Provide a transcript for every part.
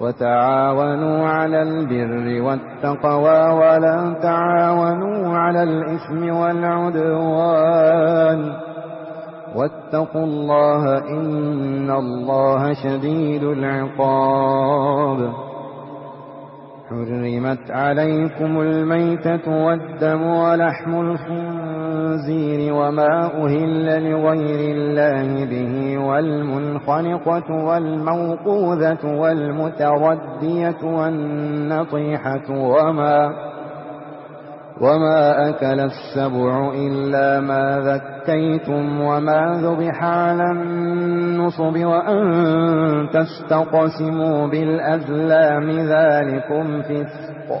وتعاونوا على البر والتقوى ولا تعاونوا على الإثم والعدوان واتقوا الله إن الله شديد العقاب حرمت عليكم الميتة والدم ولحم الخنزير وما أهل لغير الله به والمنخنقة والموقوذة والمتردية والنطيحة وما وما أكل السبع إلا ما ذكيتم وما ذبح على النصب وأن تستقسموا بالأزلام ذلكم فسق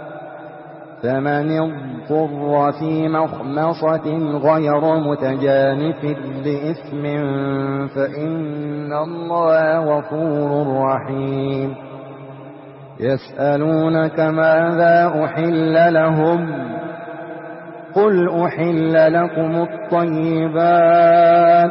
فمن اضطر في مخمصة غير متجانف لإثم فإن الله غفور رحيم. يسألونك ماذا أحل لهم؟ قل أحل لكم الطيبات.